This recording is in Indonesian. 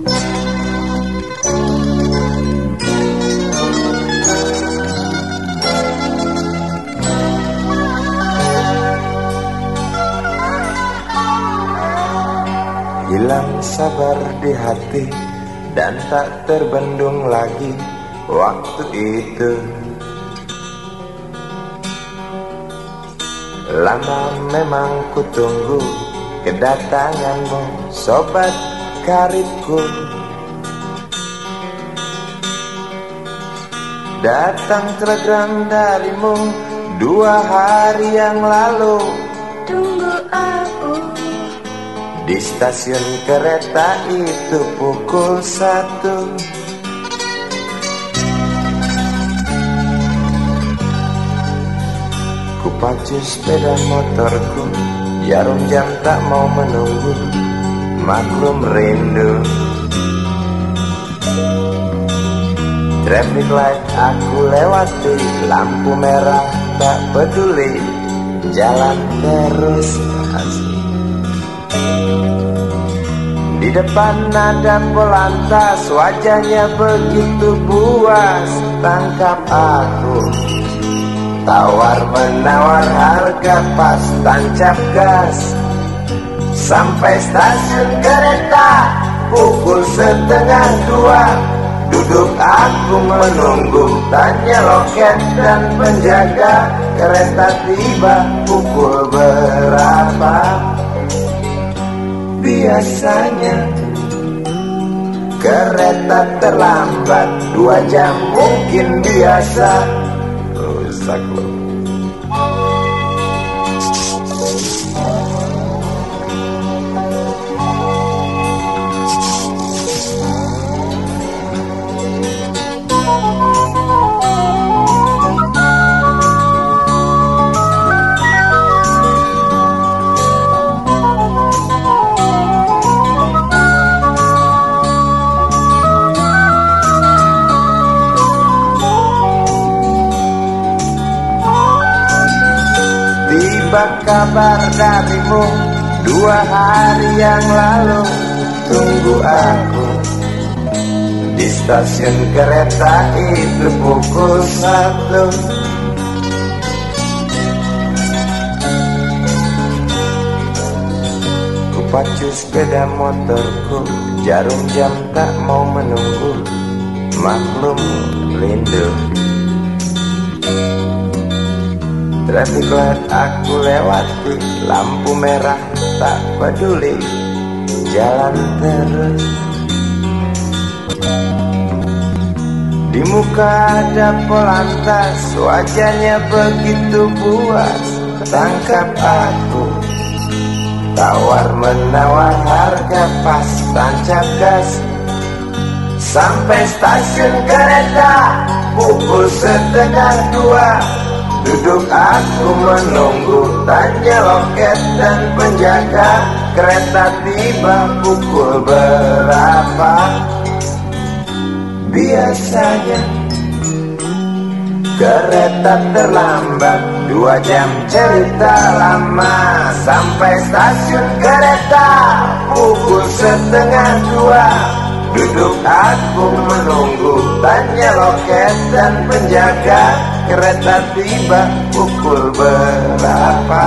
Hilang sabar di hati dan tak terbendung lagi waktu itu. Lama memang ku tunggu kedatanganmu sobat karibku. Datang telegram darimu dua hari yang lalu. Tunggu aku. Di stasiun kereta itu pukul satu. Ku pacu sepeda motorku Jarum jam tak mau menunggu Maklum rindu. Traffic light aku lewati. Lampu merah tak peduli. Jalan terus asik di depan ada polantas Wajahnya begitu buas Tangkap aku. Tawar menawar harga pas Tancap gas Sampai stasiun kereta Pukul setengah dua. Duduk aku menunggu Tanya loket dan penjaga. Kereta tiba pukul berapa? Biasanya Kereta terlambat Dua jam mungkin biasa. Rusak loh Tiba kabar darimu Dua hari yang lalu. Tunggu aku Di stasiun kereta itu pukul satu. Ku pacu sepeda motorku Jarum jam tak mau menunggu. Maklum rindu Traffic light aku lewati Lampu merah tak peduli. Jalan terus. Di muka ada polantas Wajahnya begitu buas Tangkap aku. Tawar menawar harga pas Tancap gas. Sampai stasiun kereta Pukul setengah dua Duduk aku menunggu Tanya loket dan penjaga. Kereta tiba pukul berapa? Biasanya Kereta terlambat. Dua jam cerita lama Sampai stasiun kereta. Pukul setengah dua Duduk aku menunggu Tanya loket dan penjaga. Kereta tiba pukul berapa